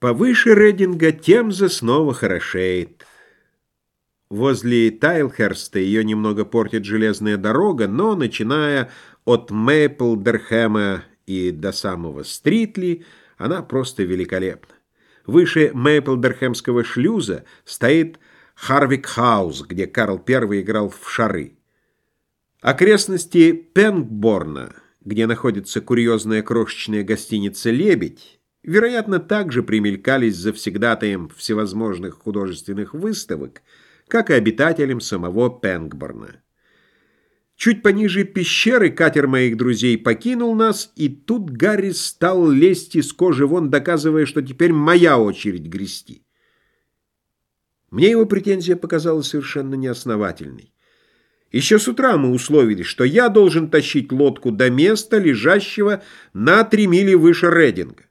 Повыше Рединга Темза снова хорошеет. Возле Тайлхерста ее немного портит железная дорога, но, начиная от Мейплдерхэма и до самого Стритли, она просто великолепна. Выше Мейплдерхэмского шлюза стоит Харвик-хаус, где Карл I играл в шары. Окрестности Пенгборна, где находится курьезная крошечная гостиница «Лебедь», вероятно, также примелькались завсегдатаем всевозможных художественных выставок, как и обитателям самого Пенгборна. Чуть пониже пещеры катер моих друзей покинул нас, и тут Гарри стал лезть из кожи вон, доказывая, что теперь моя очередь грести. Мне его претензия показалась совершенно неосновательной. Еще с утра мы условились, что я должен тащить лодку до места, лежащего на три мили выше Рединга.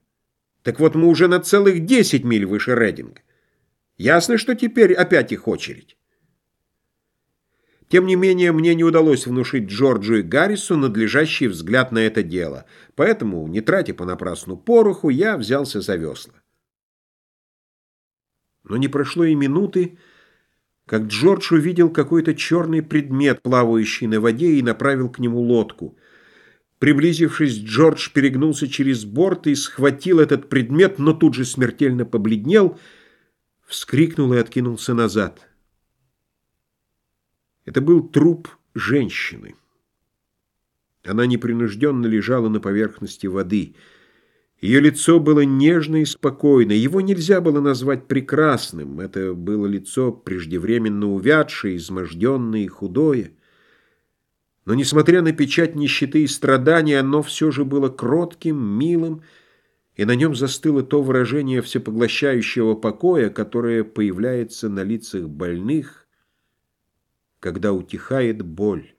Так вот мы уже на целых 10 миль выше Рединга. Ясно, что теперь опять их очередь. Тем не менее, мне не удалось внушить Джорджу и Гаррису надлежащий взгляд на это дело, поэтому, не тратя понапрасну пороху, я взялся за весла. Но не прошло и минуты, как Джордж увидел какой-то черный предмет, плавающий на воде, и направил к нему лодку — Приблизившись, Джордж перегнулся через борт и схватил этот предмет, но тут же смертельно побледнел, вскрикнул и откинулся назад. Это был труп женщины. Она непринужденно лежала на поверхности воды. Ее лицо было нежно и спокойно. Его нельзя было назвать прекрасным. Это было лицо преждевременно увядшее, изможденное и худое. Но, несмотря на печать нищеты и страданий, оно все же было кротким, милым, и на нем застыло то выражение всепоглощающего покоя, которое появляется на лицах больных, когда утихает боль.